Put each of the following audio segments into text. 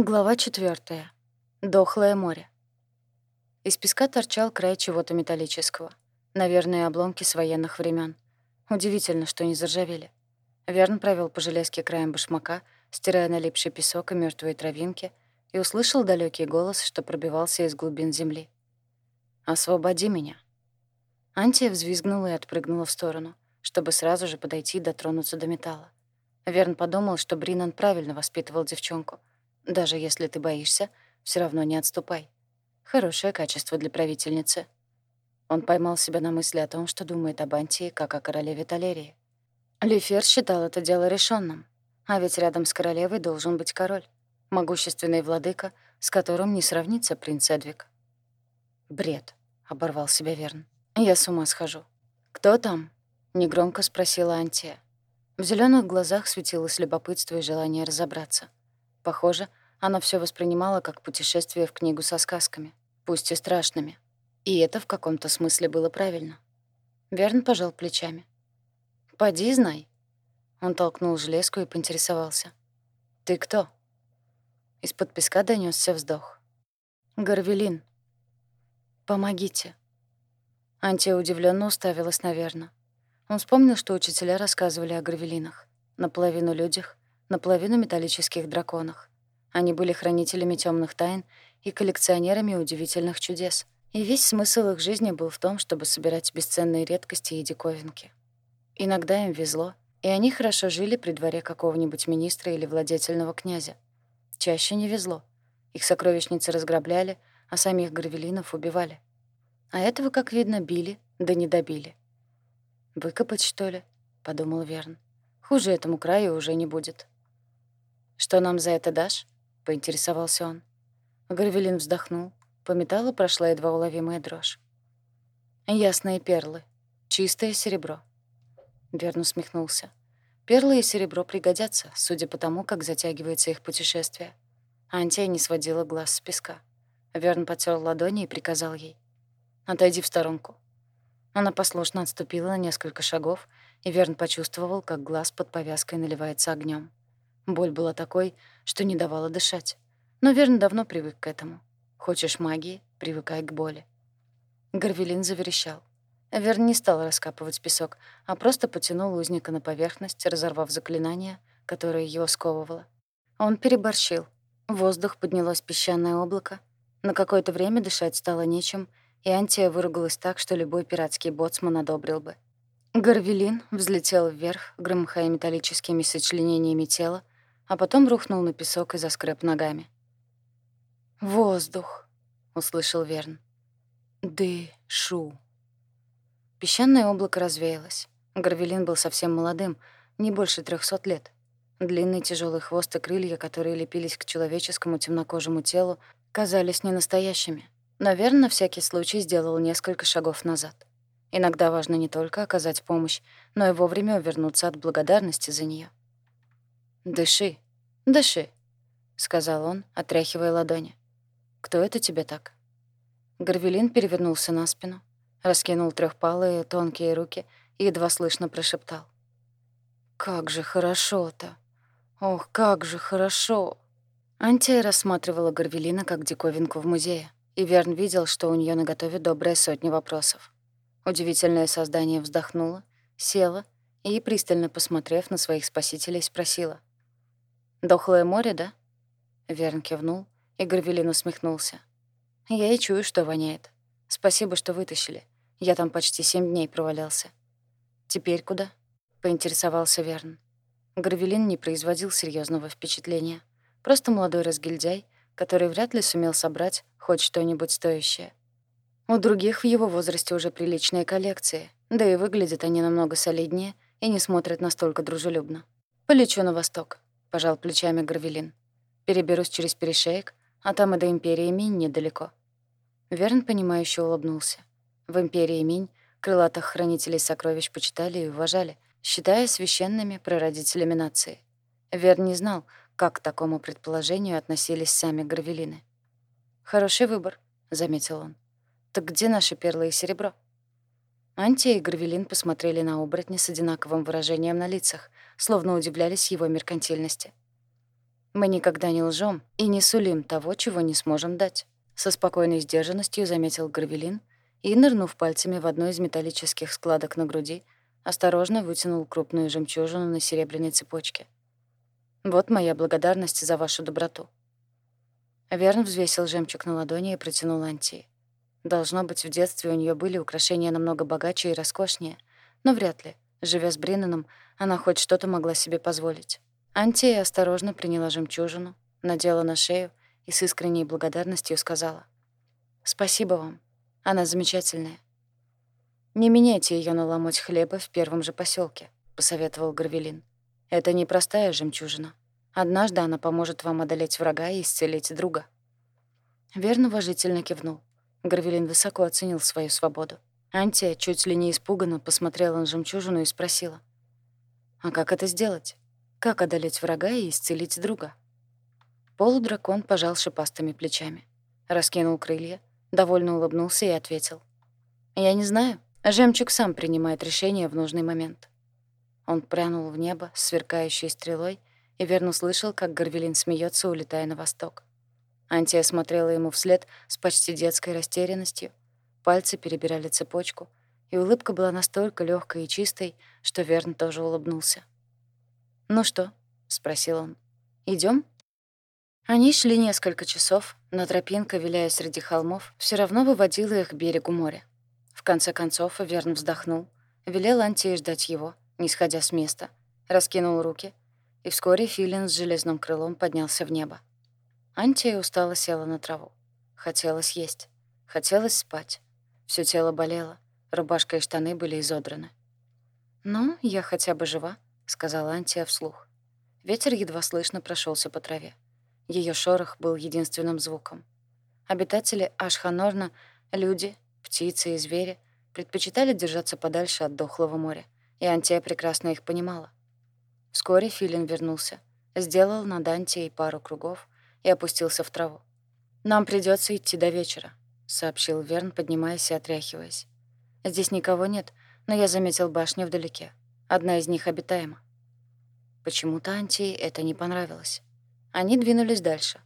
Глава четвертая. Дохлое море. Из песка торчал край чего-то металлического. Наверное, обломки с военных времен. Удивительно, что не заржавели. Верн провел по железке краем башмака, стирая налипший песок и мертвые травинки, и услышал далекий голос, что пробивался из глубин земли. «Освободи меня». Антия взвизгнула и отпрыгнула в сторону, чтобы сразу же подойти и дотронуться до металла. Верн подумал, что Бринан правильно воспитывал девчонку — даже если ты боишься, все равно не отступай. Хорошее качество для правительницы. Он поймал себя на мысли о том, что думает об Антии, как о королеве Талерии. Лифер считал это дело решенным, а ведь рядом с королевой должен быть король, могущественный владыка, с которым не сравнится принц Эдвик. «Бред», — оборвал себя Верн. «Я с ума схожу». «Кто там?» — негромко спросила Антия. В зеленых глазах светилось любопытство и желание разобраться. Похоже, она все воспринимала как путешествие в книгу со сказками, пусть и страшными. И это в каком-то смысле было правильно. Верн пожал плечами. «Поди, знай». Он толкнул железку и поинтересовался. «Ты кто?» Из-под песка донесся вздох. «Горвелин». «Помогите». Антия удивленно уставилась на Верна. Он вспомнил, что учителя рассказывали о горвелинах. Наполовину людях, наполовину металлических драконах. Они были хранителями темных тайн и коллекционерами удивительных чудес. И весь смысл их жизни был в том, чтобы собирать бесценные редкости и диковинки. Иногда им везло, и они хорошо жили при дворе какого-нибудь министра или владетельного князя. Чаще не везло. Их сокровищницы разграбляли, а самих гравелинов убивали. А этого, как видно, били, да не добили. «Выкопать, что ли?» — подумал Верн. «Хуже этому краю уже не будет». «Что нам за это дашь?» — поинтересовался он. Гарвелин вздохнул. По металлу прошла едва уловимая дрожь. «Ясные перлы. Чистое серебро». Верн усмехнулся. Перлы и серебро пригодятся, судя по тому, как затягивается их путешествие. Антия не сводила глаз с песка. Верн потер ладони и приказал ей. «Отойди в сторонку». Она послушно отступила на несколько шагов, и Верн почувствовал, как глаз под повязкой наливается огнем. Боль была такой, что не давала дышать. Но Верн давно привык к этому. Хочешь магии — привыкай к боли. Горвелин заверещал. Верн не стал раскапывать песок, а просто потянул узника на поверхность, разорвав заклинание, которое его сковывало. Он переборщил. В воздух поднялось песчаное облако. На какое-то время дышать стало нечем, и Антия выругалась так, что любой пиратский боцман одобрил бы. Горвелин взлетел вверх, громыхая металлическими сочленениями тела, а потом рухнул на песок и заскреб ногами. «Воздух!» — услышал Верн. «Дышу!» Песчаное облако развеялось. Горвелин был совсем молодым, не больше трехсот лет. Длинный тяжелый хвост и крылья, которые лепились к человеческому темнокожему телу, казались ненастоящими. Но Верн на всякий случай сделал несколько шагов назад. Иногда важно не только оказать помощь, но и вовремя вернуться от благодарности за нее. «Дыши, дыши», — сказал он, отряхивая ладони. «Кто это тебе так?» Горвелин перевернулся на спину, раскинул трёхпалые тонкие руки и едва слышно прошептал. «Как же хорошо-то! Ох, как же хорошо!» Антия рассматривала Горвелина как диковинку в музее, и Верн видел, что у неё наготове добрая сотня вопросов. Удивительное создание вздохнуло, села и, пристально посмотрев на своих спасителей, спросила. «Дохлое море, да?» Верн кивнул, и Горвелин усмехнулся. «Я и чую, что воняет. Спасибо, что вытащили. Я там почти семь дней провалялся». «Теперь куда?» — поинтересовался Верн. Горвелин не производил серьезного впечатления. Просто молодой разгильдяй, который вряд ли сумел собрать хоть что-нибудь стоящее. У других в его возрасте уже приличные коллекции, да и выглядят они намного солиднее и не смотрят настолько дружелюбно. «Полечу на восток», — пожал плечами Гравелин. «Переберусь через перешеек, а там и до Империи Минь недалеко». Верн, понимающе улыбнулся. В Империи Минь крылатых хранителей сокровищ почитали и уважали, считая священными прародителями нации. Верн не знал, как к такому предположению относились сами Гравелины. «Хороший выбор», — заметил он. «Так где наши перлы и серебро?» Антия и Гравелин посмотрели на оборотня с одинаковым выражением на лицах, словно удивлялись его меркантильности. Мы никогда не лжем и не сулим того, чего не сможем дать. Со спокойной сдержанностью заметил Гравелин и, нырнув пальцами в одну из металлических складок на груди, осторожно вытянул крупную жемчужину на серебряной цепочке. «Вот моя благодарность за вашу доброту». Верн взвесил жемчуг на ладони и протянул Антии. Должно быть, в детстве у нее были украшения намного богаче и роскошнее, но вряд ли, живя с Бриннаном, она хоть что-то могла себе позволить. Антия осторожно приняла жемчужину, надела на шею и с искренней благодарностью сказала. «Спасибо вам. Она замечательная». «Не меняйте ее на ломоть хлеба в первом же поселке, посоветовал Гравелин. «Это непростая жемчужина. Однажды она поможет вам одолеть врага и исцелить друга». Верно уважительно кивнул. Гравелин высоко оценил свою свободу. Антия чуть ли не испуганно посмотрела на жемчужину и спросила. «А как это сделать? Как одолеть врага и исцелить друга?» Полудракон пожал шипастыми плечами, раскинул крылья, довольно улыбнулся и ответил. «Я не знаю. Жемчуг сам принимает решение в нужный момент». Он прянул в небо сверкающей стрелой и верно слышал, как Горвелин смеется, улетая на восток. Антия смотрела ему вслед с почти детской растерянностью. Пальцы перебирали цепочку, и улыбка была настолько легкой и чистой, что Верн тоже улыбнулся. «Ну что?» — спросил он. Идем? Они шли несколько часов, но тропинка, виляя среди холмов, все равно выводила их к берегу моря. В конце концов Верн вздохнул, велел Антии ждать его, не сходя с места, раскинул руки, и вскоре Филин с железным крылом поднялся в небо. Антия устало села на траву. Хотелось есть. Хотелось спать. Всё тело болело. Рубашка и штаны были изодраны. «Ну, я хотя бы жива», — сказала Антия вслух. Ветер едва слышно прошелся по траве. Ее шорох был единственным звуком. Обитатели Ашханорна, люди, птицы и звери, предпочитали держаться подальше от дохлого моря, и Антия прекрасно их понимала. Вскоре Филин вернулся, сделал над Антией пару кругов и опустился в траву. «Нам придется идти до вечера», — сообщил Верн, поднимаясь и отряхиваясь. «Здесь никого нет, но я заметил башню вдалеке. Одна из них обитаема». Почему-то Антии это не понравилось. Они двинулись дальше.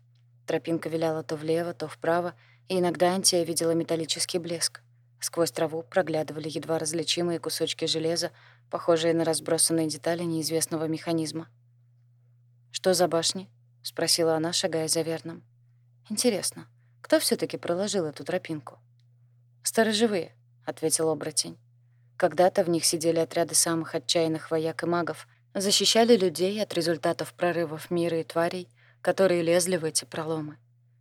Тропинка виляла то влево, то вправо, и иногда Антия видела металлический блеск. Сквозь траву проглядывали едва различимые кусочки железа, похожие на разбросанные детали неизвестного механизма. «Что за башни?» — спросила она, шагая за Верном. «Интересно, кто все таки проложил эту тропинку?» «Сторожевые», — ответил оборотень. Когда-то в них сидели отряды самых отчаянных вояк и магов, защищали людей от результатов прорывов мира и тварей, которые лезли в эти проломы.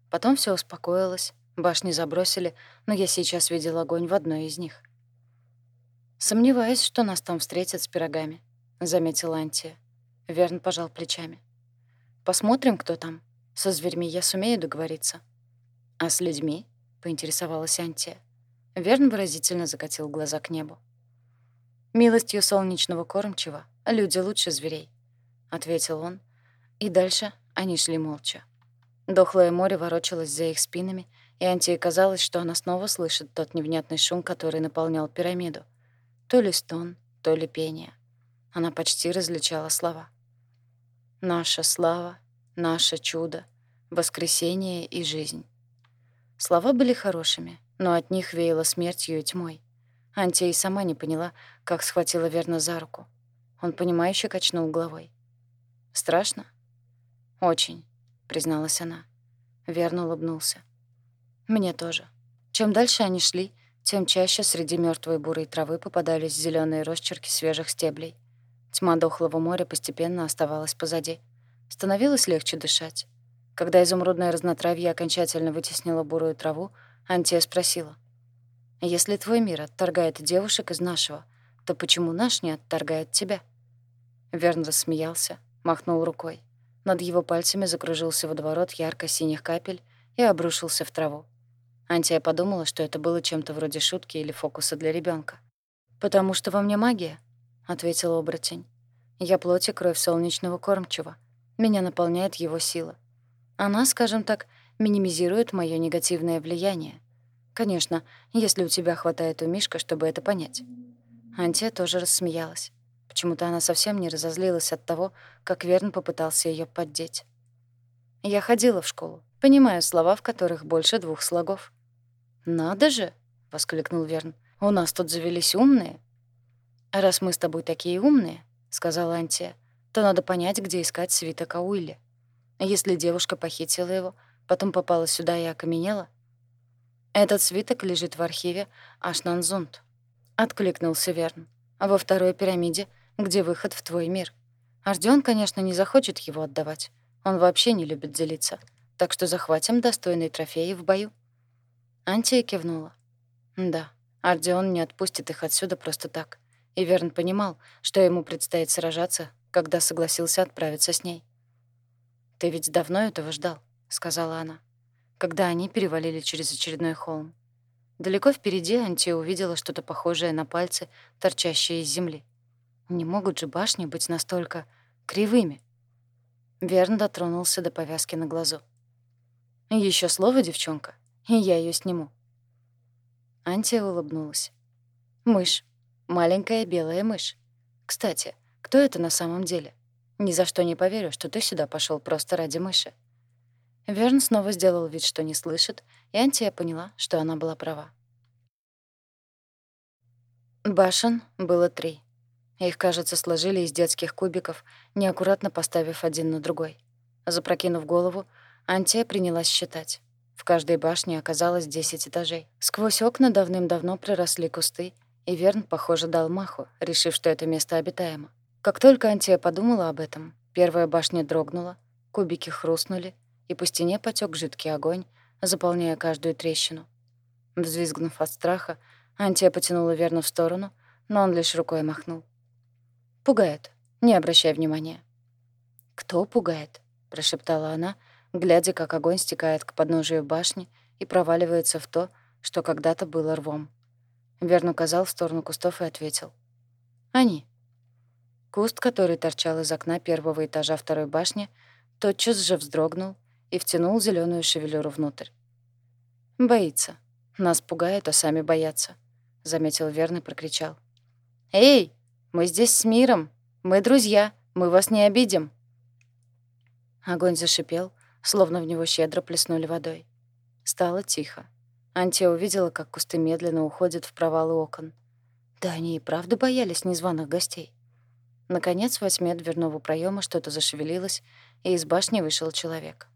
Потом все успокоилось, башни забросили, но я сейчас видел огонь в одной из них. «Сомневаюсь, что нас там встретят с пирогами», — заметила Антия. Верн пожал плечами. Посмотрим, кто там. Со зверьми я сумею договориться. А с людьми? поинтересовалась Антия. Верн выразительно закатил глаза к небу. «Милостью солнечного кормчего люди лучше зверей», — ответил он. И дальше они шли молча. Дохлое море ворочалось за их спинами, и Антии казалось, что она снова слышит тот невнятный шум, который наполнял пирамиду. То ли стон, то ли пение. Она почти различала слова. Наша слава, наше чудо, воскресение и жизнь. Слова были хорошими, но от них веяло смертью и тьмой. Антия и сама не поняла, как схватила Верна за руку. Он понимающе качнул головой. «Страшно?» «Очень», — призналась она. Верно улыбнулся. «Мне тоже». Чем дальше они шли, тем чаще среди мертвой бурой травы попадались зеленые росчерки свежих стеблей. Тьма дохлого моря постепенно оставалась позади. Становилось легче дышать. Когда изумрудное разнотравье окончательно вытеснило бурую траву, Антия спросила. «Если твой мир отторгает девушек из нашего, то почему наш не отторгает тебя?» Верн рассмеялся, махнул рукой. Над его пальцами закружился водоворот ярко-синих капель и обрушился в траву. Антия подумала, что это было чем-то вроде шутки или фокуса для ребенка. «Потому что во мне магия», — ответил оборотень. «Я плоть и кровь солнечного кормчего. Меня наполняет его сила. Она, скажем так, минимизирует моё негативное влияние. Конечно, если у тебя хватает умишка, чтобы это понять». Антия тоже рассмеялась. Почему-то она совсем не разозлилась от того, как Верн попытался её поддеть. Я ходила в школу, понимаю слова, в которых больше двух слогов». «Надо же!» — воскликнул Верн. «У нас тут завелись умные». «Раз мы с тобой такие умные», — сказала Антия, «то надо понять, где искать свиток Ауилли. Если девушка похитила его, потом попала сюда и окаменела...» «Этот свиток лежит в архиве Ашнанзунд», — откликнулся Верн. «Во второй пирамиде, где выход в твой мир. Ардион, конечно, не захочет его отдавать. Он вообще не любит делиться. Так что захватим достойные трофеи в бою». Антия кивнула. «Да, Ардион не отпустит их отсюда просто так. И Верн понимал, что ему предстоит сражаться, когда согласился отправиться с ней. «Ты ведь давно этого ждал», — сказала она, когда они перевалили через очередной холм. Далеко впереди Антия увидела что-то похожее на пальцы, торчащие из земли. Не могут же башни быть настолько кривыми. Верн дотронулся до повязки на глазу. Еще слово, девчонка, и я ее сниму». Антия улыбнулась. «Мышь. Маленькая белая мышь. Кстати, кто это на самом деле? Ни за что не поверю, что ты сюда пошел просто ради мыши». Верн снова сделал вид, что не слышит, и Антия поняла, что она была права. Башен было три. Их, кажется, сложили из детских кубиков, неаккуратно поставив один на другой. Запрокинув голову, Антия принялась считать. В каждой башне оказалось 10 этажей. Сквозь окна давным-давно проросли кусты, и Верн, похоже, дал маху, решив, что это место обитаемо. Как только Антия подумала об этом, первая башня дрогнула, кубики хрустнули, и по стене потек жидкий огонь, заполняя каждую трещину. Взвизгнув от страха, Антия потянула Верна в сторону, но он лишь рукой махнул. «Пугает. Не обращай внимания». «Кто пугает?» — прошептала она, — глядя, как огонь стекает к подножию башни и проваливается в то, что когда-то было рвом. Верн указал в сторону кустов и ответил. «Они». Куст, который торчал из окна первого этажа второй башни, тотчас же вздрогнул и втянул зеленую шевелюру внутрь. «Боится. Нас пугает, а сами боятся», — заметил Верн и прокричал. «Эй, мы здесь с миром. Мы друзья. Мы вас не обидим». Огонь зашипел, словно в него щедро плеснули водой. Стало тихо. Антия увидела, как кусты медленно уходят в провалы окон. Да они и правда боялись незваных гостей. Наконец, в тьме дверного проема что-то зашевелилось, и из башни вышел человек.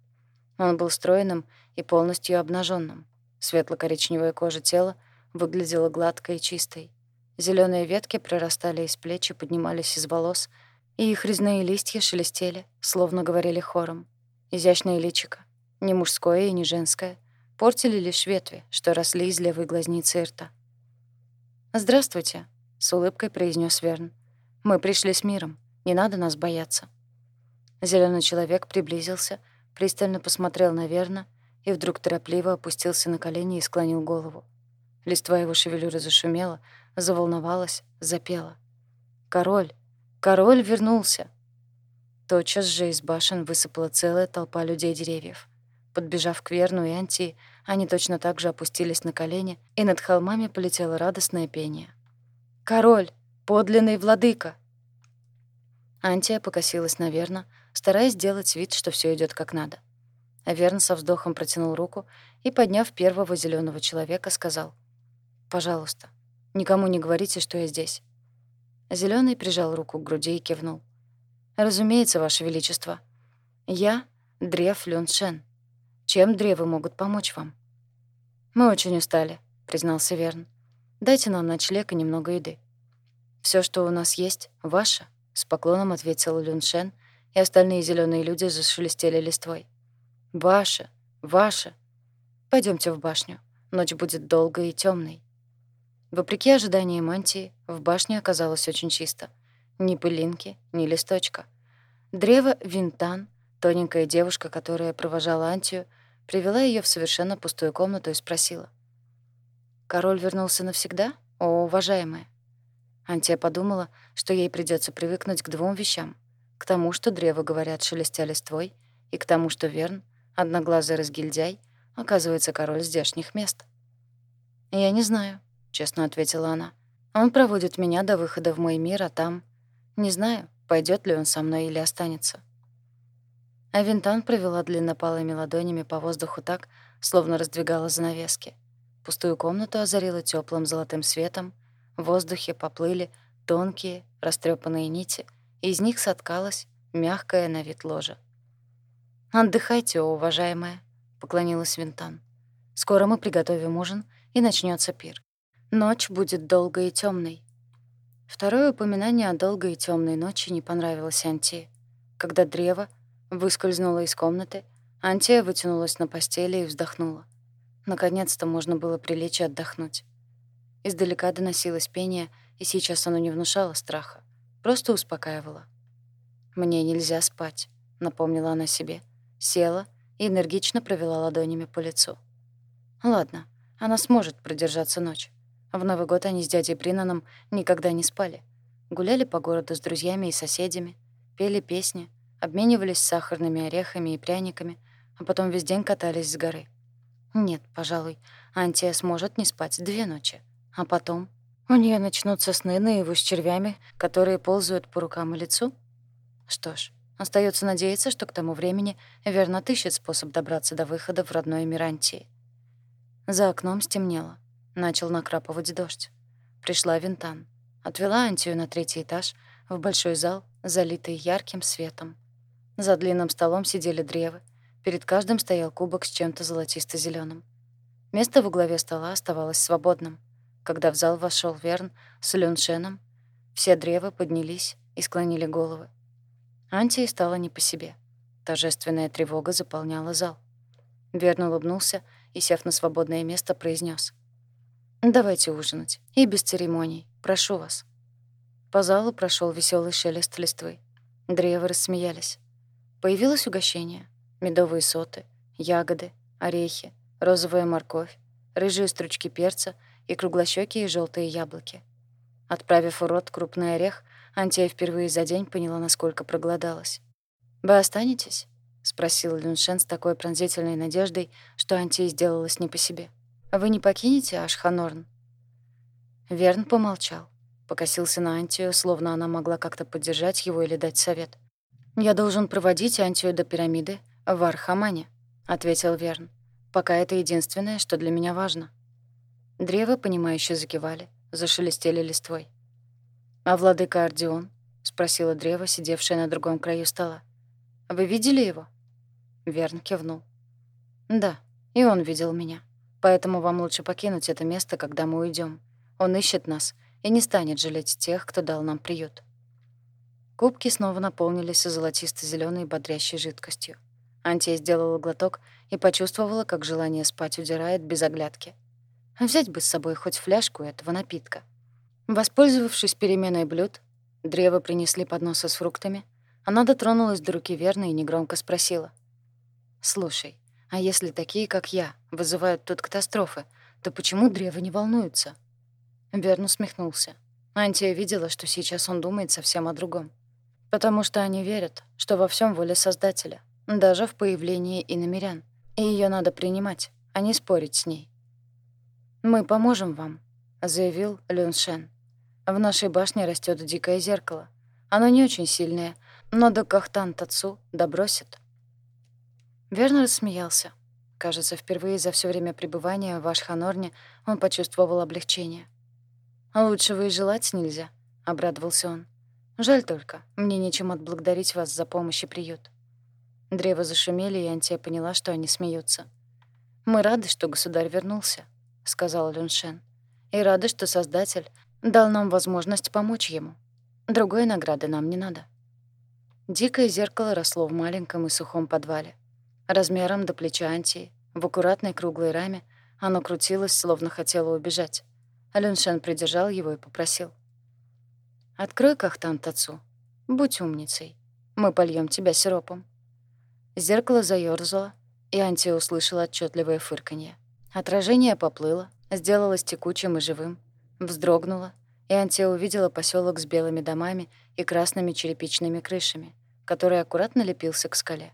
Он был стройным и полностью обнаженным. Светло-коричневая кожа тела выглядела гладкой и чистой. Зеленые ветки прорастали из плеч и поднимались из волос, и их резные листья шелестели, словно говорили хором. Изящное личико, не мужское и не женское, портили лишь ветви, что росли из левой глазницы рта. «Здравствуйте», — с улыбкой произнес Верн. «Мы пришли с миром. Не надо нас бояться». Зелёный человек приблизился, пристально посмотрел на Верна и вдруг торопливо опустился на колени и склонил голову. Листва его шевелюры зашумела, заволновалась, запела. «Король! Король вернулся!» Тотчас же из башен высыпала целая толпа людей-деревьев. Подбежав к Верну и Антии, они точно так же опустились на колени, и над холмами полетело радостное пение. «Король! Подлинный владыка!» Антия покосилась на Верна, стараясь сделать вид, что все идет как надо. А Верн со вздохом протянул руку и, подняв первого зеленого человека, сказал «Пожалуйста, никому не говорите, что я здесь». Зеленый прижал руку к груди и кивнул. «Разумеется, Ваше Величество. Я — Древ Люншен. Чем древы могут помочь вам?» «Мы очень устали», — признался Верн. «Дайте нам ночлег и немного еды». Все, что у нас есть, ваше», — с поклоном ответил Люншен, и остальные зеленые люди зашелестели листвой. «Ваше, ваше. Пойдемте в башню. Ночь будет долгой и темной. Вопреки ожиданиям мантии, в башне оказалось очень чисто — ни пылинки, ни листочка. Древо Винтан, тоненькая девушка, которая провожала Антию, привела ее в совершенно пустую комнату и спросила. «Король вернулся навсегда, о, уважаемая?» Антия подумала, что ей придется привыкнуть к двум вещам. К тому, что древо, говорят, шелестя листвой, и к тому, что Верн, одноглазый разгильдяй, оказывается король здешних мест. «Я не знаю», — честно ответила она. «Он проводит меня до выхода в мой мир, а там...» Не знаю, пойдет ли он со мной или останется. А Винтан провела длиннопалыми ладонями по воздуху так, словно раздвигала занавески. Пустую комнату озарила теплым золотым светом, в воздухе поплыли тонкие, растрепанные нити, и из них соткалась мягкая на вид ложа. «Отдыхайте, уважаемая», — поклонилась Винтан. «Скоро мы приготовим ужин, и начнется пир. Ночь будет долгой и темной. Второе упоминание о долгой и темной ночи не понравилось Антии. Когда древо выскользнуло из комнаты, Антия вытянулась на постели и вздохнула. Наконец-то можно было прилечь и отдохнуть. Издалека доносилось пение, и сейчас оно не внушало страха, просто успокаивало. «Мне нельзя спать», — напомнила она себе. Села и энергично провела ладонями по лицу. «Ладно, она сможет продержаться ночь. В Новый год они с дядей Бринаном никогда не спали. Гуляли по городу с друзьями и соседями, пели песни, обменивались сахарными орехами и пряниками, а потом весь день катались с горы. Нет, пожалуй, Антия сможет не спать две ночи. А потом у нее начнутся сны наяву с червями, которые ползают по рукам и лицу. Что ж, остается надеяться, что к тому времени верно отыщет способ добраться до выхода в родной мир Антии. За окном стемнело. Начал накрапывать дождь. Пришла Винтан. Отвела Антию на третий этаж, в большой зал, залитый ярким светом. За длинным столом сидели древы. Перед каждым стоял кубок с чем-то золотисто зеленым Место во главе стола оставалось свободным. Когда в зал вошел Верн с Люншеном, все древы поднялись и склонили головы. Антии стало не по себе. Торжественная тревога заполняла зал. Верн улыбнулся и, сев на свободное место, произнес: Давайте ужинать. И без церемоний. Прошу вас. По залу прошел веселый шелест листвы. Древы рассмеялись. Появилось угощение. Медовые соты, ягоды, орехи, розовая морковь, рыжие стручки перца и круглощёкие желтые яблоки. Отправив в рот крупный орех, Антия впервые за день поняла, насколько проголодалась. «Вы останетесь?» — спросил Люншен с такой пронзительной надеждой, что Антия сделалась не по себе. Вы не покинете Ашханорн?» Верн помолчал, покосился на Антию, словно она могла как-то поддержать его или дать совет. «Я должен проводить Антию до пирамиды в Архамане», — ответил Верн. «Пока это единственное, что для меня важно». Древо, понимающе закивали, зашелестели листвой. «А владыка Ордион?» — спросила древо, сидевшее на другом краю стола. «Вы видели его?» Верн кивнул. «Да, и он видел меня». Поэтому вам лучше покинуть это место, когда мы уйдем. Он ищет нас и не станет жалеть тех, кто дал нам приют». Кубки снова наполнились золотисто зеленой бодрящей жидкостью. Антия сделала глоток и почувствовала, как желание спать удирает без оглядки. Взять бы с собой хоть фляжку этого напитка. Воспользовавшись переменой блюд, древо принесли подносы с фруктами. Она дотронулась до руки верной и негромко спросила. «Слушай, а если такие, как я, вызывают тут катастрофы, то почему древо не волнуются? Берн усмехнулся. Антия видела, что сейчас он думает совсем о другом. Потому что они верят, что во всем воля Создателя, даже в появлении иномерян. И ее надо принимать, а не спорить с ней. «Мы поможем вам», — заявил Люн Шен. «В нашей башне растет дикое зеркало. Оно не очень сильное, но до Кахтан Тацу добросит». Верно рассмеялся. Кажется, впервые за все время пребывания в Ашханорне он почувствовал облегчение. «А лучшего и желать нельзя», — обрадовался он. «Жаль только, мне нечем отблагодарить вас за помощь и приют». Древо зашумели, и Антия поняла, что они смеются. «Мы рады, что государь вернулся», — сказал Люншен. «И рады, что Создатель дал нам возможность помочь ему. Другой награды нам не надо». Дикое зеркало росло в маленьком и сухом подвале. Размером до плеча Антии, в аккуратной круглой раме, оно крутилось, словно хотело убежать. Люншен придержал его и попросил. «Открой кахтан Тацу. Будь умницей. Мы польем тебя сиропом». Зеркало заёрзало, и Антия услышала отчетливое фырканье. Отражение поплыло, сделалось текучим и живым, вздрогнуло, и Антия увидела поселок с белыми домами и красными черепичными крышами, который аккуратно лепился к скале.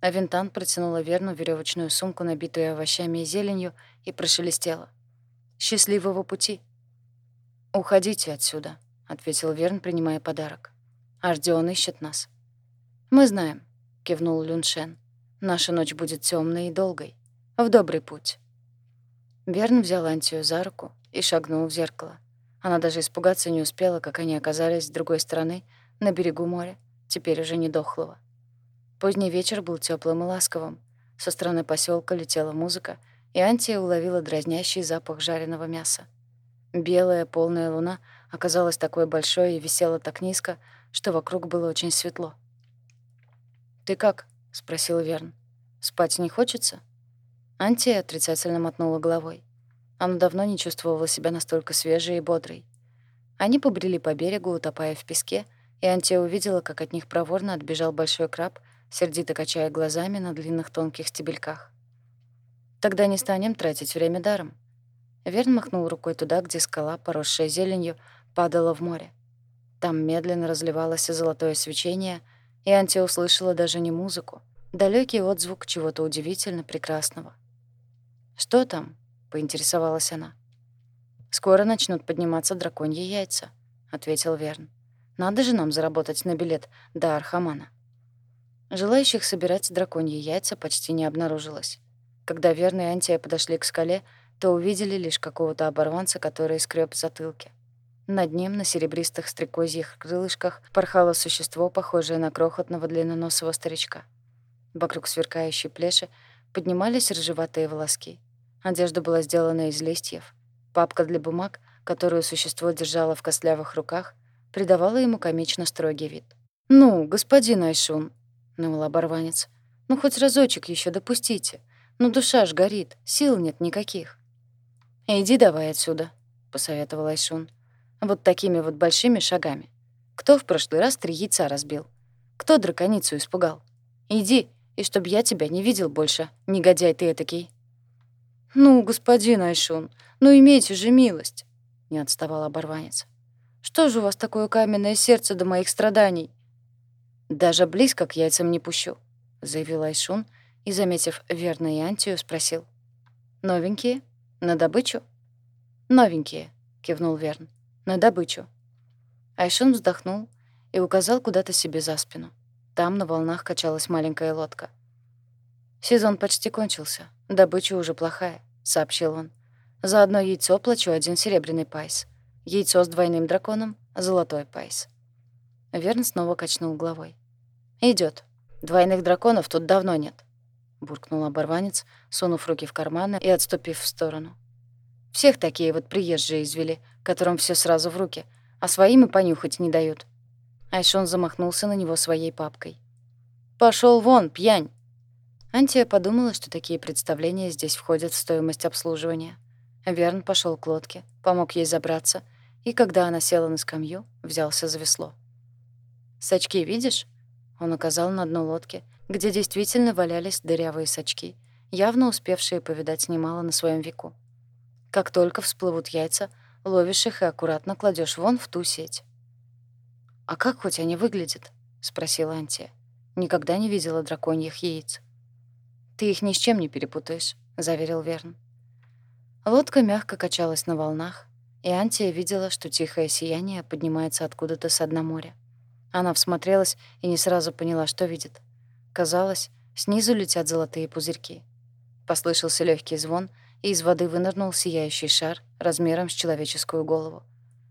А Винтан протянула Верну веревочную сумку, набитую овощами и зеленью, и прошелестела. «Счастливого пути!» «Уходите отсюда», — ответил Верн, принимая подарок. «Ардион ищет нас». «Мы знаем. — кивнул Люншен. «Наша ночь будет темной и долгой. В добрый путь». Верн взял Антию за руку и шагнул в зеркало. Она даже испугаться не успела, как они оказались с другой стороны, на берегу моря, теперь уже не дохлого. Поздний вечер был теплым и ласковым. Со стороны поселка летела музыка, и Антия уловила дразнящий запах жареного мяса. Белая полная луна оказалась такой большой и висела так низко, что вокруг было очень светло. «Ты как?» — спросил Верн. «Спать не хочется?» Антия отрицательно мотнула головой. Она давно не чувствовала себя настолько свежей и бодрой. Они побрели по берегу, утопая в песке, и Антия увидела, как от них проворно отбежал большой краб, сердито качая глазами на длинных тонких стебельках. «Тогда не станем тратить время даром». Верн махнул рукой туда, где скала, поросшая зеленью, падала в море. Там медленно разливалось золотое свечение, и Антия услышала даже не музыку, далекий отзвук чего-то удивительно прекрасного. «Что там?» — поинтересовалась она. «Скоро начнут подниматься драконьи яйца», — ответил Верн. «Надо же нам заработать на билет до Архамана». Желающих собирать драконьи яйца почти не обнаружилось. Когда Верн и Антия подошли к скале, то увидели лишь какого-то оборванца, который скреб затылки. Над ним, на серебристых стрекозьих крылышках, порхало существо, похожее на крохотного длинноносого старичка. Вокруг сверкающей плеши поднимались рыжеватые волоски. Одежда была сделана из листьев. Папка для бумаг, которую существо держало в костлявых руках, придавала ему комично строгий вид. «Ну, господин Айшун», — ныл оборванец, — «ну хоть разочек еще допустите. Ну душа ж горит, сил нет никаких». «Иди давай отсюда», — посоветовал Айшун. «Вот такими вот большими шагами. Кто в прошлый раз три яйца разбил? Кто драконицу испугал? Иди, и чтоб я тебя не видел больше, негодяй ты этакий». «Ну, господин Айшун, ну имейте же милость!» — не отставал оборванец. «Что же у вас такое каменное сердце до моих страданий?» «Даже близко к яйцам не пущу», — заявил Айшун и, заметив верно Антию, спросил. «Новенькие? На добычу?» «Новенькие», — кивнул Верн. «На добычу». Айшун вздохнул и указал куда-то себе за спину. Там на волнах качалась маленькая лодка. Сезон почти кончился. Добыча уже плохая, сообщил он. За одно яйцо плачу один серебряный пайс. Яйцо с двойным драконом — золотой пайс. Верн снова качнул головой. Идет. Двойных драконов тут давно нет», — буркнул оборванец, сунув руки в карманы и отступив в сторону. «Всех такие вот приезжие извели, которым все сразу в руки, а своим и понюхать не дают». Айшон замахнулся на него своей папкой. Пошел вон, пьянь!» Антия подумала, что такие представления здесь входят в стоимость обслуживания. Верн пошел к лодке, помог ей забраться, и когда она села на скамью, взялся за весло. «Сачки видишь?» Он указал на дно лодки, где действительно валялись дырявые сачки, явно успевшие повидать немало на своем веку. Как только всплывут яйца, ловишь их и аккуратно кладешь вон в ту сеть. «А как хоть они выглядят?» — спросила Антия. «Никогда не видела драконьих яиц». «Ты их ни с чем не перепутаешь», — заверил Верн. Лодка мягко качалась на волнах, и Антия видела, что тихое сияние поднимается откуда-то с дна моря. Она всмотрелась и не сразу поняла, что видит. Казалось, снизу летят золотые пузырьки. Послышался легкий звон, и из воды вынырнул сияющий шар размером с человеческую голову.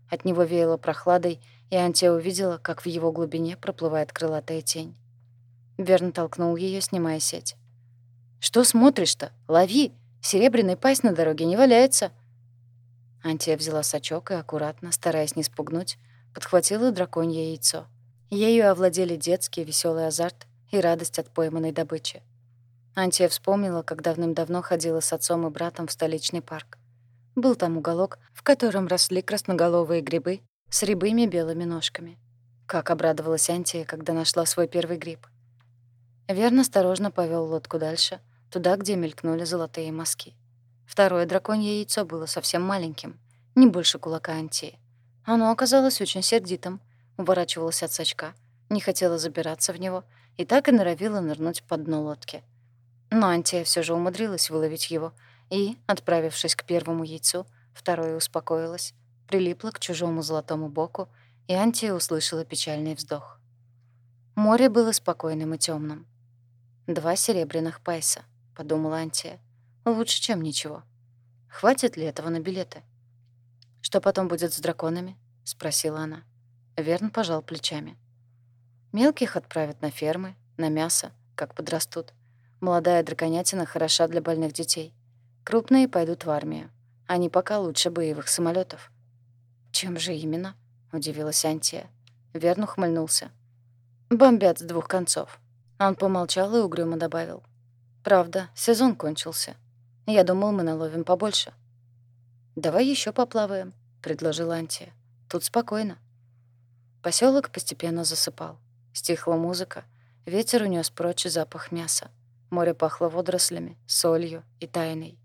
От него веяло прохладой, и Антия увидела, как в его глубине проплывает крылатая тень. Верн толкнул ее, снимая сеть. «Что смотришь-то? Лови! Серебряный пасть на дороге не валяется!» Антия взяла сачок и аккуратно, стараясь не спугнуть, подхватила драконье яйцо. Ею овладели детский веселый азарт и радость от пойманной добычи. Антия вспомнила, как давным-давно ходила с отцом и братом в столичный парк. Был там уголок, в котором росли красноголовые грибы с рябыми белыми ножками. Как обрадовалась Антия, когда нашла свой первый гриб. Верно осторожно повел лодку дальше — туда, где мелькнули золотые мазки. Второе драконье яйцо было совсем маленьким, не больше кулака Антии. Оно оказалось очень сердитым, уворачивалось от сачка, не хотело забираться в него и так и норовило нырнуть под дно лодки. Но Антия все же умудрилась выловить его и, отправившись к первому яйцу, второе успокоилось, прилипло к чужому золотому боку, и Антия услышала печальный вздох. Море было спокойным и темным. Два серебряных пайса, подумала Антия. Лучше, чем ничего. Хватит ли этого на билеты? Что потом будет с драконами? спросила она. Верн пожал плечами. Мелких отправят на фермы, на мясо, как подрастут. Молодая драконятина хороша для больных детей. Крупные пойдут в армию. Они пока лучше боевых самолетов. «Чем же именно?» — удивилась Антия. Верн ухмыльнулся. «Бомбят с двух концов». Он помолчал и угрюмо добавил. «Правда, сезон кончился. Я думал, мы наловим побольше». «Давай еще поплаваем», — предложила Антия. «Тут спокойно». Поселок постепенно засыпал. Стихла музыка. Ветер унес прочь запах мяса. Море пахло водорослями, солью и тайной.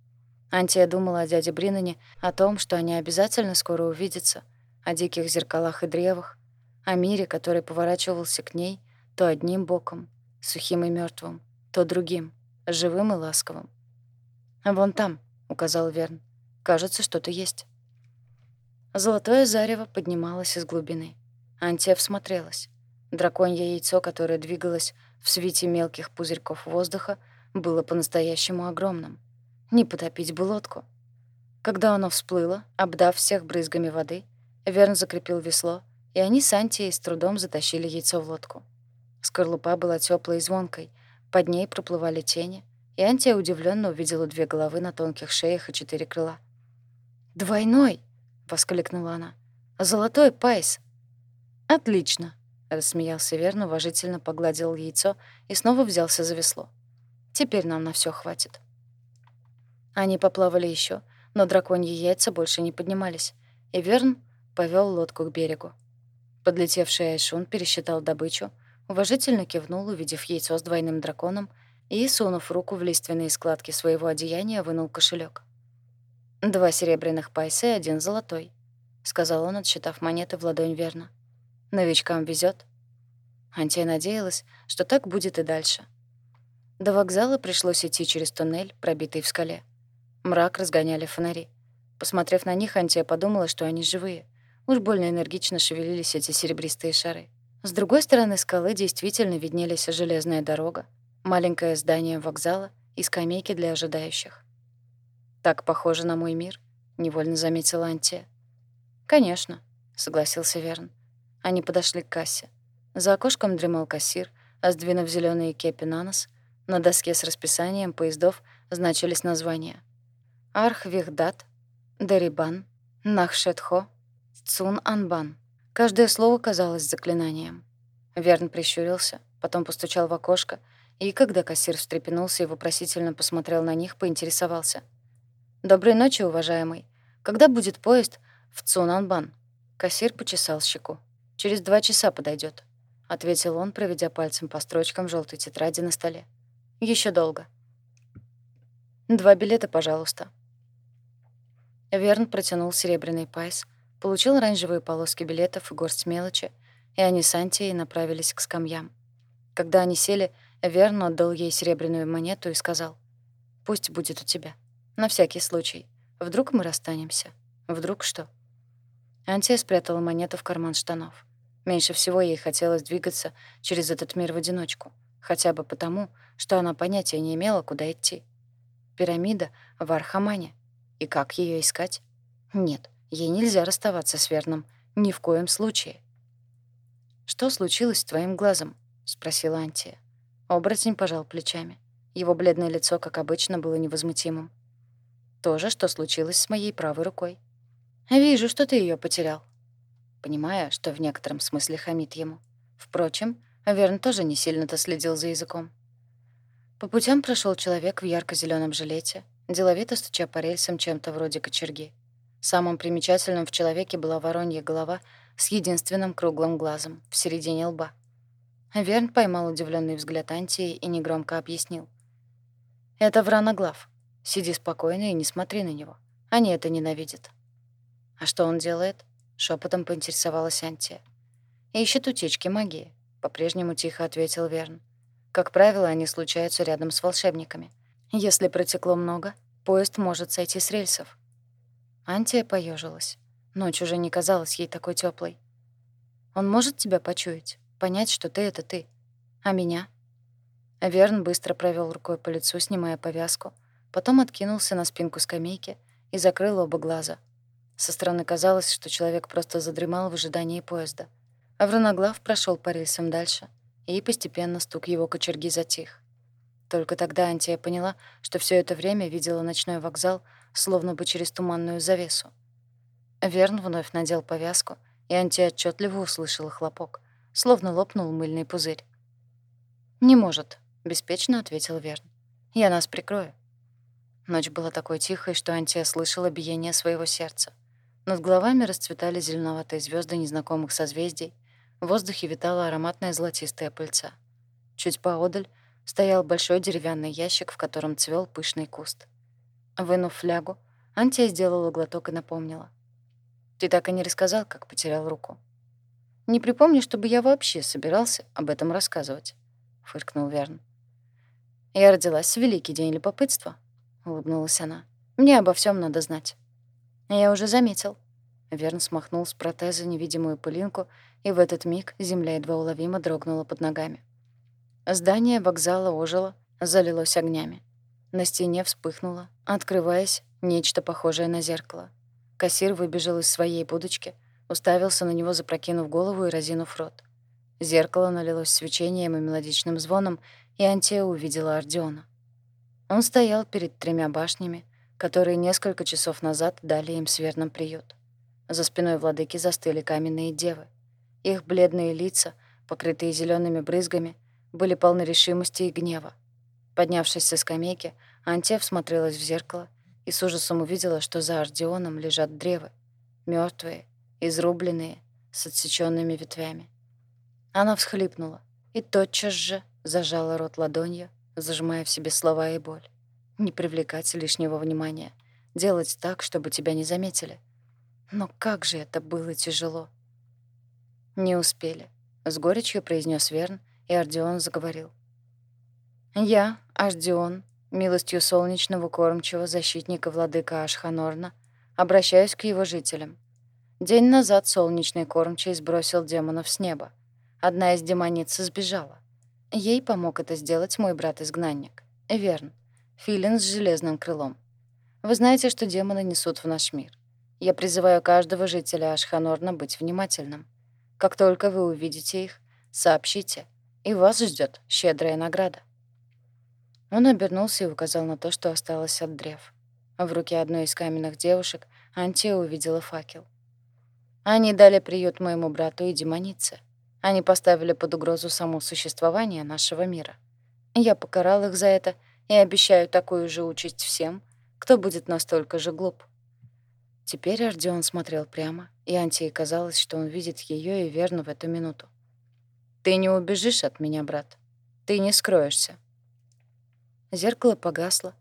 Антия думала о дяде Бриноне, о том, что они обязательно скоро увидятся, о диких зеркалах и древах, о мире, который поворачивался к ней то одним боком, сухим и мертвым, то другим, живым и ласковым. «Вон там», — указал Верн, — «кажется, что-то есть». Золотое зарево поднималось из глубины. Антия всмотрелась. Драконье яйцо, которое двигалось в свете мелких пузырьков воздуха, было по-настоящему огромным. Не потопить бы лодку. Когда оно всплыло, обдав всех брызгами воды, Верн закрепил весло, и они с Антией с трудом затащили яйцо в лодку. Скорлупа была теплой и звонкой, под ней проплывали тени, и Антия удивленно увидела две головы на тонких шеях и четыре крыла. «Двойной!» — воскликнула она. «Золотой пайс!» «Отлично!» — рассмеялся Верн, уважительно погладил яйцо и снова взялся за весло. «Теперь нам на все хватит». Они поплавали еще, но драконьи яйца больше не поднимались, и Верн повел лодку к берегу. Подлетевший Айшун пересчитал добычу, уважительно кивнул, увидев яйцо с двойным драконом, и, сунув руку в лиственные складки своего одеяния, вынул кошелек. «Два серебряных пайса и один золотой», — сказал он, отсчитав монеты в ладонь верно. «Новичкам везет. Антия надеялась, что так будет и дальше. До вокзала пришлось идти через туннель, пробитый в скале. Мрак разгоняли фонари. Посмотрев на них, Антия подумала, что они живые. Уж больно энергично шевелились эти серебристые шары. С другой стороны скалы действительно виднелись железная дорога, маленькое здание вокзала и скамейки для ожидающих. «Так похоже на мой мир», — невольно заметила Антия. «Конечно», — согласился Верн. Они подошли к кассе. За окошком дремал кассир, а сдвинув зеленые кепи на нос, на доске с расписанием поездов значились названия. Архвихдат, Дарибан, Нахшетхо, Цун-Анбан. Каждое слово казалось заклинанием. Верн прищурился, потом постучал в окошко, и, когда кассир встрепенулся и вопросительно посмотрел на них, поинтересовался. «Доброй ночи, уважаемый. Когда будет поезд в Цунанбан?» Кассир почесал щеку. «Через два часа подойдет, ответил он, проведя пальцем по строчкам желтой тетради на столе. Еще долго». «Два билета, пожалуйста». Верн протянул серебряный пайс, получил оранжевые полоски билетов и горсть мелочи, и они с Антией направились к скамьям. Когда они сели, Верн отдал ей серебряную монету и сказал, «Пусть будет у тебя. На всякий случай. Вдруг мы расстанемся. Вдруг что?» Антия спрятала монету в карман штанов. Меньше всего ей хотелось двигаться через этот мир в одиночку, хотя бы потому, что она понятия не имела, куда идти. Пирамида в Архамане. И как ее искать? Нет, ей нельзя расставаться с Верном. Ни в коем случае. «Что случилось с твоим глазом?» — спросила Антия. Оборотень пожал плечами. Его бледное лицо, как обычно, было невозмутимым. То же, что случилось с моей правой рукой. «Вижу, что ты ее потерял». Понимая, что в некотором смысле хамит ему. Впрочем, Верн тоже не сильно-то следил за языком. По путям прошел человек в ярко зеленом жилете, деловито стуча по рельсам чем-то вроде кочерги. Самым примечательным в человеке была воронья голова с единственным круглым глазом в середине лба. Верн поймал удивленный взгляд Антии и негромко объяснил. «Это Враноглав. Сиди спокойно и не смотри на него. Они это ненавидят». «А что он делает?» — шепотом поинтересовалась Антия. «Ищет утечки магии», — по-прежнему тихо ответил Верн. «Как правило, они случаются рядом с волшебниками. Если протекло много, поезд может сойти с рельсов». Антия поежилась. Ночь уже не казалась ей такой теплой. «Он может тебя почуять?» понять, что ты — это ты. А меня? Верн быстро провел рукой по лицу, снимая повязку, потом откинулся на спинку скамейки и закрыл оба глаза. Со стороны казалось, что человек просто задремал в ожидании поезда. А Враноглав прошел по рельсам дальше, и постепенно стук его кочерги затих. Только тогда Антия поняла, что все это время видела ночной вокзал, словно бы через туманную завесу. Верн вновь надел повязку, и Антия отчетливо услышала хлопок, словно лопнул мыльный пузырь. «Не может», — беспечно ответил Верн. «Я нас прикрою». Ночь была такой тихой, что Антия слышала биение своего сердца. Над головами расцветали зеленоватые звезды незнакомых созвездий, в воздухе витала ароматная золотистая пыльца. Чуть поодаль стоял большой деревянный ящик, в котором цвел пышный куст. Вынув флягу, Антия сделала глоток и напомнила. «Ты так и не рассказал, как потерял руку». «Не припомню, чтобы я вообще собирался об этом рассказывать», — фыркнул Верн. «Я родилась в великий день любопытства», — улыбнулась она. «Мне обо всем надо знать». «Я уже заметил». Верн смахнул с протеза невидимую пылинку, и в этот миг земля едва уловимо дрогнула под ногами. Здание вокзала ожило, залилось огнями. На стене вспыхнуло, открываясь нечто похожее на зеркало. Кассир выбежал из своей будочки, уставился на него, запрокинув голову и разинув рот. Зеркало налилось свечением и мелодичным звоном, и Антия увидела Ордиона. Он стоял перед тремя башнями, которые несколько часов назад дали им сверным приют. За спиной владыки застыли каменные девы. Их бледные лица, покрытые зелеными брызгами, были полны решимости и гнева. Поднявшись со скамейки, Антия всмотрелась в зеркало и с ужасом увидела, что за Ордионом лежат древы, мертвые, изрубленные, с отсеченными ветвями. Она всхлипнула и тотчас же зажала рот ладонью, зажимая в себе слова и боль. Не привлекать лишнего внимания, делать так, чтобы тебя не заметили. Но как же это было тяжело. Не успели, с горечью произнес Верн, и Ардион заговорил. «Я, Ардион, милостью солнечного кормчего защитника владыка Ашханорна, обращаюсь к его жителям. День назад солнечный кормчий сбросил демонов с неба. Одна из демониц сбежала. Ей помог это сделать мой брат-изгнанник, Верн, филин с железным крылом. Вы знаете, что демоны несут в наш мир. Я призываю каждого жителя Ашханорна быть внимательным. Как только вы увидите их, сообщите — и вас ждет щедрая награда». Он обернулся и указал на то, что осталось от древ. В руке одной из каменных девушек Антия увидела факел. «Они дали приют моему брату и демонице. Они поставили под угрозу само существование нашего мира. Я покарал их за это и обещаю такую же участь всем, кто будет настолько же глуп». Теперь Ардион смотрел прямо, и Антии казалось, что он видит ее и верно в эту минуту. Ты не убежишь от меня, брат. Ты не скроешься. Зеркало погасло,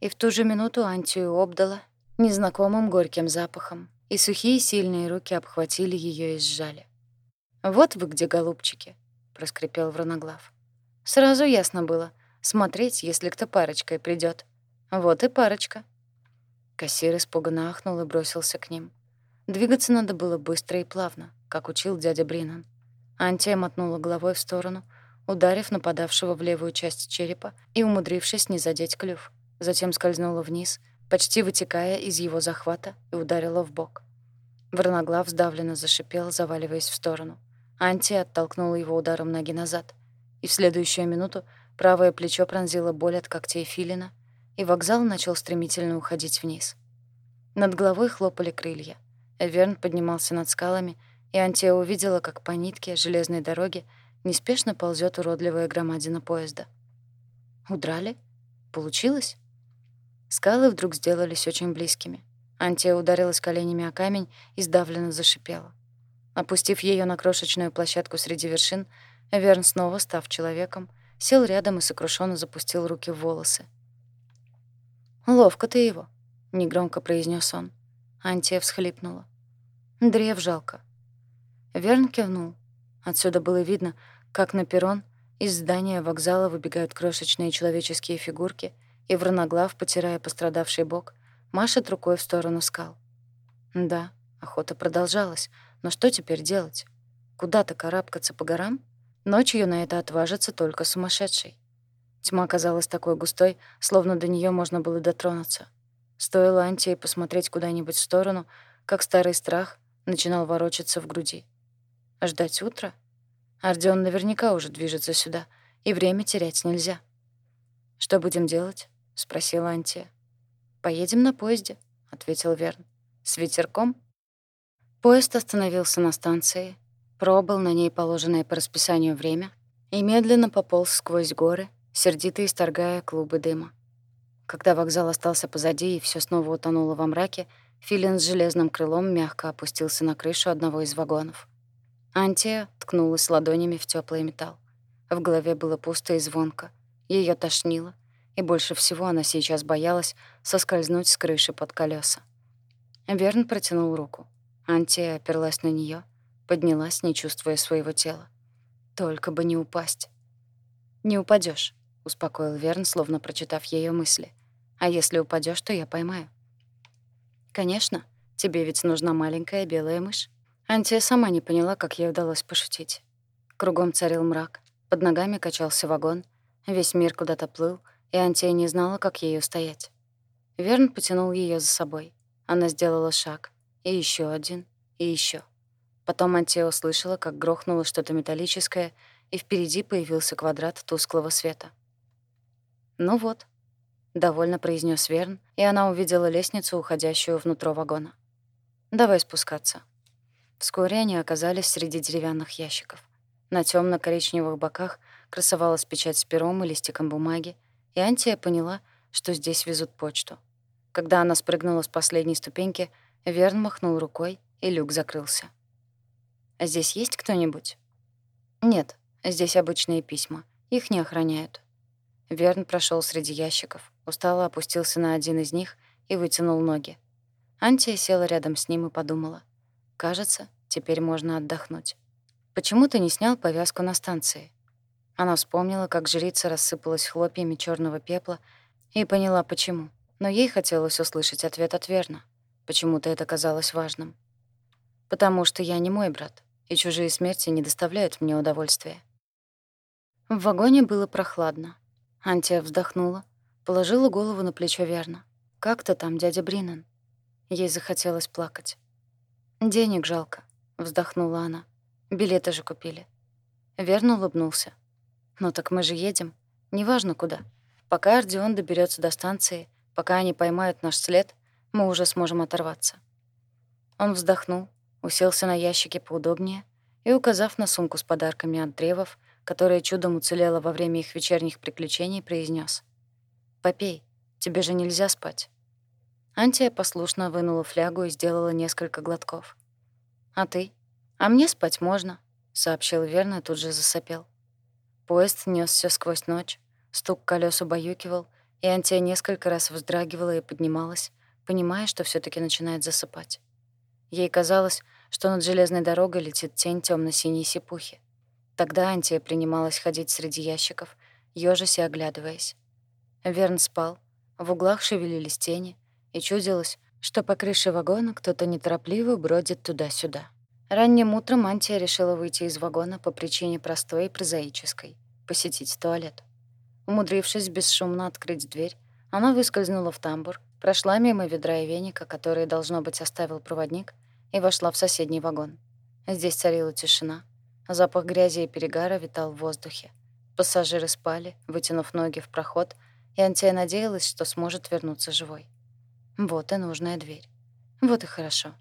и в ту же минуту Антию обдало незнакомым горьким запахом, и сухие сильные руки обхватили ее и сжали. «Вот вы где, голубчики!» — проскрипел Вроноглав. «Сразу ясно было. Смотреть, если кто парочкой придет. Вот и парочка». Кассир испуганно ахнул и бросился к ним. Двигаться надо было быстро и плавно, как учил дядя Бринан. Антия мотнула головой в сторону, ударив нападавшего в левую часть черепа и умудрившись не задеть клюв. Затем скользнула вниз, почти вытекая из его захвата, и ударила в бок. Вороноглав сдавленно зашипел, заваливаясь в сторону. Антия оттолкнула его ударом ноги назад, и в следующую минуту правое плечо пронзило боль от когтей филина, и вокзал начал стремительно уходить вниз. Над головой хлопали крылья. Эверн поднимался над скалами, и Антия увидела, как по нитке железной дороги неспешно ползет уродливая громадина поезда. Удрали? Получилось? Скалы вдруг сделались очень близкими. Антия ударилась коленями о камень и сдавленно зашипела. Опустив ее на крошечную площадку среди вершин, Верн, снова став человеком, сел рядом и сокрушенно запустил руки в волосы. «Ловко ты его», — негромко произнес он. Антия всхлипнула. «Древ жалко. Верн кивнул. Отсюда было видно, как на перрон из здания вокзала выбегают крошечные человеческие фигурки, и Враноглав, потирая пострадавший бок, машет рукой в сторону скал. Да, охота продолжалась, но что теперь делать? Куда-то карабкаться по горам? Ночью на это отважится только сумасшедший. Тьма казалась такой густой, словно до нее можно было дотронуться. Стоило Антии посмотреть куда-нибудь в сторону, как старый страх начинал ворочаться в груди. Ждать утра? Ардион наверняка уже движется сюда, и время терять нельзя. «Что будем делать?» — спросила Антия. «Поедем на поезде», — ответил Верн. «С ветерком?» Поезд остановился на станции, пробыл на ней положенное по расписанию время и медленно пополз сквозь горы, сердито исторгая клубы дыма. Когда вокзал остался позади и все снова утонуло во мраке, Филин с железным крылом мягко опустился на крышу одного из вагонов. Антия ткнулась ладонями в теплый металл. В голове было пусто и звонко. Ее тошнило, и больше всего она сейчас боялась соскользнуть с крыши под колеса. Верн протянул руку. Антия оперлась на нее, поднялась, не чувствуя своего тела. Только бы не упасть. «Не упадешь, успокоил Верн, словно прочитав ее мысли. «А если упадешь, то я поймаю». «Конечно, тебе ведь нужна маленькая белая мышь». Антия сама не поняла, как ей удалось пошутить. Кругом царил мрак, под ногами качался вагон, весь мир куда-то плыл, и Антия не знала, как ей устоять. Верн потянул ее за собой. Она сделала шаг, и еще один, и еще. Потом Антия услышала, как грохнуло что-то металлическое, и впереди появился квадрат тусклого света. «Ну вот», — довольно произнес Верн, и она увидела лестницу, уходящую внутрь вагона. «Давай спускаться». Вскоре они оказались среди деревянных ящиков. На темно коричневых боках красовалась печать с пером и листиком бумаги, и Антия поняла, что здесь везут почту. Когда она спрыгнула с последней ступеньки, Верн махнул рукой, и люк закрылся. «А «Здесь есть кто-нибудь?» «Нет, здесь обычные письма. Их не охраняют». Верн прошел среди ящиков, устало опустился на один из них и вытянул ноги. Антия села рядом с ним и подумала. Кажется, теперь можно отдохнуть. Почему ты не снял повязку на станции? Она вспомнила, как жрица рассыпалась хлопьями черного пепла, и поняла, почему. Но ей хотелось услышать ответ от Верна. Почему-то это казалось важным. «Потому что я не мой брат, и чужие смерти не доставляют мне удовольствия». В вагоне было прохладно. Антия вздохнула, положила голову на плечо Верна. «Как то там, дядя Бринан?» Ей захотелось плакать. «Денег жалко», — вздохнула она. «Билеты же купили». Верн улыбнулся. «Ну так мы же едем. Неважно куда. Пока Ардион доберется до станции, пока они поймают наш след, мы уже сможем оторваться». Он вздохнул, уселся на ящике поудобнее и, указав на сумку с подарками от древов, которая чудом уцелела во время их вечерних приключений, произнес: «Попей, тебе же нельзя спать». Антия послушно вынула флягу и сделала несколько глотков. «А ты? А мне спать можно», — сообщил Верно и тут же засопел. Поезд нёсся сквозь ночь, стук колёс убаюкивал, и Антия несколько раз вздрагивала и поднималась, понимая, что все таки начинает засыпать. Ей казалось, что над железной дорогой летит тень темно синей сипухи. Тогда Антия принималась ходить среди ящиков, ёжась и оглядываясь. Верн спал, в углах шевелились тени — и чудилось, что по крыше вагона кто-то неторопливо бродит туда-сюда. Ранним утром Антия решила выйти из вагона по причине простой и прозаической — посетить туалет. Умудрившись бесшумно открыть дверь, она выскользнула в тамбур, прошла мимо ведра и веника, которые, должно быть, оставил проводник, и вошла в соседний вагон. Здесь царила тишина. Запах грязи и перегара витал в воздухе. Пассажиры спали, вытянув ноги в проход, и Антия надеялась, что сможет вернуться живой. Вот и нужная дверь. Вот и хорошо.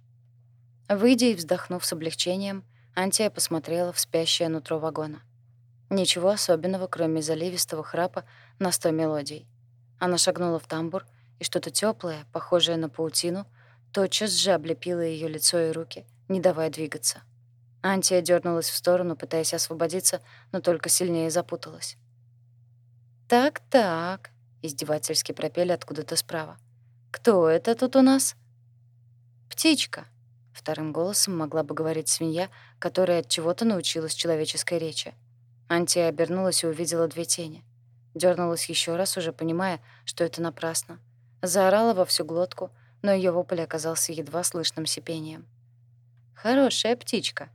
Выйдя и вздохнув с облегчением, Антия посмотрела в спящее нутро вагона. Ничего особенного, кроме заливистого храпа на сто мелодий. Она шагнула в тамбур, и что-то теплое, похожее на паутину, тотчас же облепило ее лицо и руки, не давая двигаться. Антия дернулась в сторону, пытаясь освободиться, но только сильнее запуталась. «Так-так», — издевательски пропели откуда-то справа. «Кто это тут у нас?» «Птичка», — вторым голосом могла бы говорить свинья, которая от чего-то научилась человеческой речи. Антия обернулась и увидела две тени. Дёрнулась еще раз, уже понимая, что это напрасно. Заорала во всю глотку, но ее вопль оказался едва слышным сипением. «Хорошая птичка».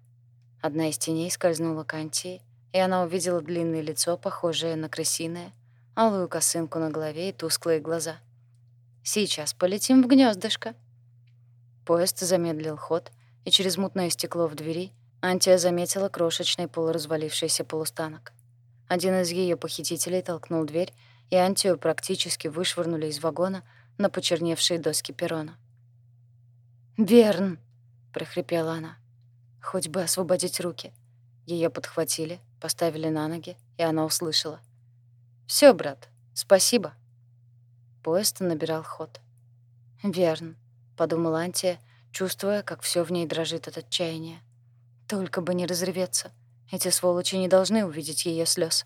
Одна из теней скользнула к Антии, и она увидела длинное лицо, похожее на крысиное, алую косынку на голове и тусклые глаза. «Сейчас полетим в гнездышко». Поезд замедлил ход, и через мутное стекло в двери Антия заметила крошечный полуразвалившийся полустанок. Один из ее похитителей толкнул дверь, и Антию практически вышвырнули из вагона на почерневшие доски перрона. «Берн!» — прохрипела она. «Хоть бы освободить руки». Ее подхватили, поставили на ноги, и она услышала. «Всё, брат, спасибо». Поезд набирал ход. «Верн», — подумала Антия, чувствуя, как всё в ней дрожит от отчаяния. «Только бы не разреветься. Эти сволочи не должны увидеть её слёз».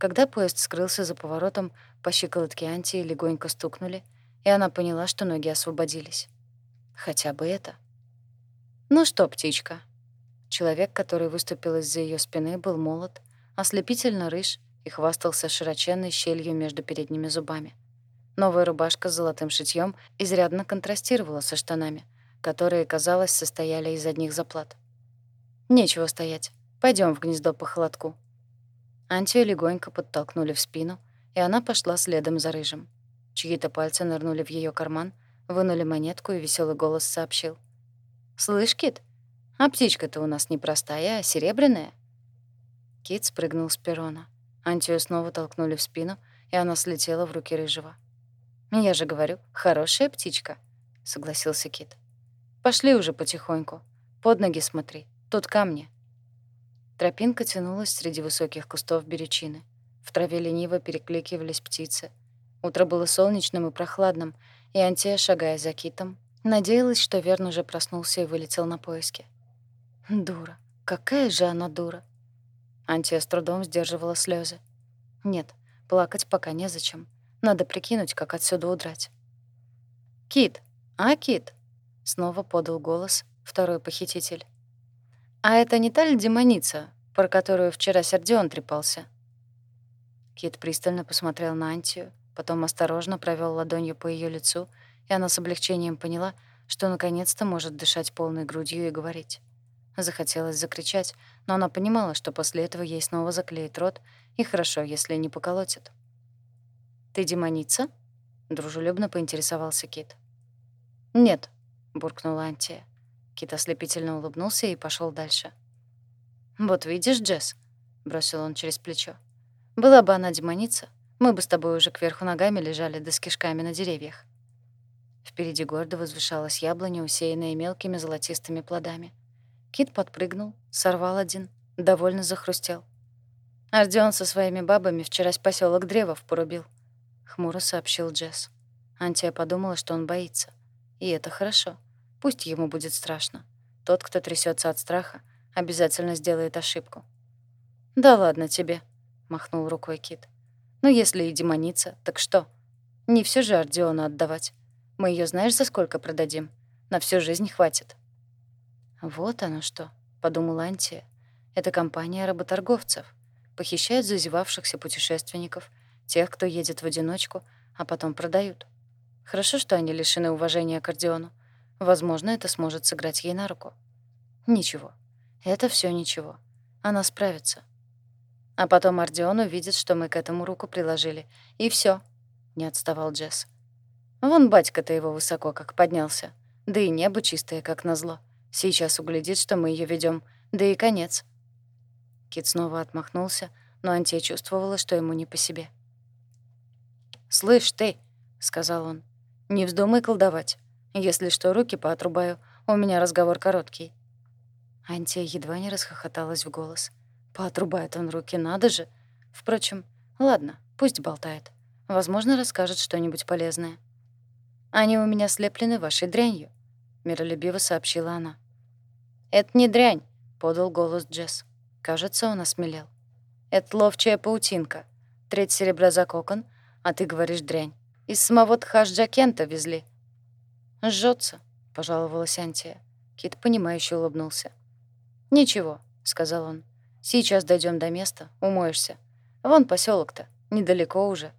Когда поезд скрылся за поворотом, по щиколотке Антии легонько стукнули, и она поняла, что ноги освободились. Хотя бы это. «Ну что, птичка?» Человек, который выступил из-за её спины, был молод, ослепительно рыж и хвастался широченной щелью между передними зубами. Новая рубашка с золотым шитьем изрядно контрастировала со штанами, которые, казалось, состояли из одних заплат. «Нечего стоять. Пойдем в гнездо по холодку». Антию легонько подтолкнули в спину, и она пошла следом за рыжим. Чьи-то пальцы нырнули в ее карман, вынули монетку, и веселый голос сообщил. «Слышь, Кит, а птичка-то у нас не простая, а серебряная». Кит спрыгнул с перрона. Антию снова толкнули в спину, и она слетела в руки рыжего. «Я же говорю, хорошая птичка», — согласился Кит. «Пошли уже потихоньку. Под ноги смотри, тут камни». Тропинка тянулась среди высоких кустов беречины. В траве лениво перекликивались птицы. Утро было солнечным и прохладным, и Антия, шагая за Китом, надеялась, что Верн уже проснулся и вылетел на поиски. Дура. Какая же она дура. Антия с трудом сдерживала слезы. Нет, плакать пока незачем. Надо прикинуть, как отсюда удрать. «Кит! А, Кит!» — снова подал голос второй похититель. «А это не та ли демоница, про которую вчера Сердион трепался?» Кит пристально посмотрел на Антию, потом осторожно провел ладонью по ее лицу, и она с облегчением поняла, что наконец-то может дышать полной грудью и говорить. Захотелось закричать, но она понимала, что после этого ей снова заклеит рот, и хорошо, если не поколотит. «Ты демоница?» — дружелюбно поинтересовался Кит. «Нет», — буркнула Антия. Кит ослепительно улыбнулся и пошел дальше. «Вот видишь, Джесс», — бросил он через плечо. «Была бы она демоница, мы бы с тобой уже кверху ногами лежали да с кишками на деревьях». Впереди гордо возвышалась яблоня, усеянная мелкими золотистыми плодами. Кит подпрыгнул, сорвал один, довольно захрустел. «Ардион со своими бабами вчера с посёлок древов порубил», — хмуро сообщил Джесс. Антия подумала, что он боится. И это хорошо. Пусть ему будет страшно. Тот, кто трясется от страха, обязательно сделает ошибку. «Да ладно тебе», — махнул рукой Кит. «Ну, если и демоница, так что? Не все же Ардиона отдавать. Мы ее знаешь, за сколько продадим? На всю жизнь хватит». «Вот оно что», — подумала Антия. «Это компания работорговцев. Похищают зазевавшихся путешественников, тех, кто едет в одиночку, а потом продают. Хорошо, что они лишены уважения к Ордеону. Возможно, это сможет сыграть ей на руку. Ничего. Это все ничего. Она справится. А потом Ордеон увидит, что мы к этому руку приложили. И все. не отставал Джесс. Вон батька-то его высоко как поднялся. Да и небо чистое, как назло. Сейчас углядит, что мы ее ведем, да и конец. Кит снова отмахнулся, но Антия чувствовала, что ему не по себе. «Слышь, ты!» — сказал он. «Не вздумай колдовать. Если что, руки поотрубаю. У меня разговор короткий». Антия едва не расхохоталась в голос. «Поотрубает он руки, надо же!» Впрочем, ладно, пусть болтает. Возможно, расскажет что-нибудь полезное. «Они у меня слеплены вашей дрянью», — миролюбиво сообщила она. «Это не дрянь», — подал голос Джесс. Кажется, он осмелел. «Это ловчая паутинка. Треть серебра за кокон, а ты говоришь дрянь. Из самого Тхаш-Джакента везли». «Жжётся», — пожаловалась Антия. Кит, понимающе улыбнулся. «Ничего», — сказал он. «Сейчас дойдем до места, умоешься. Вон поселок то недалеко уже».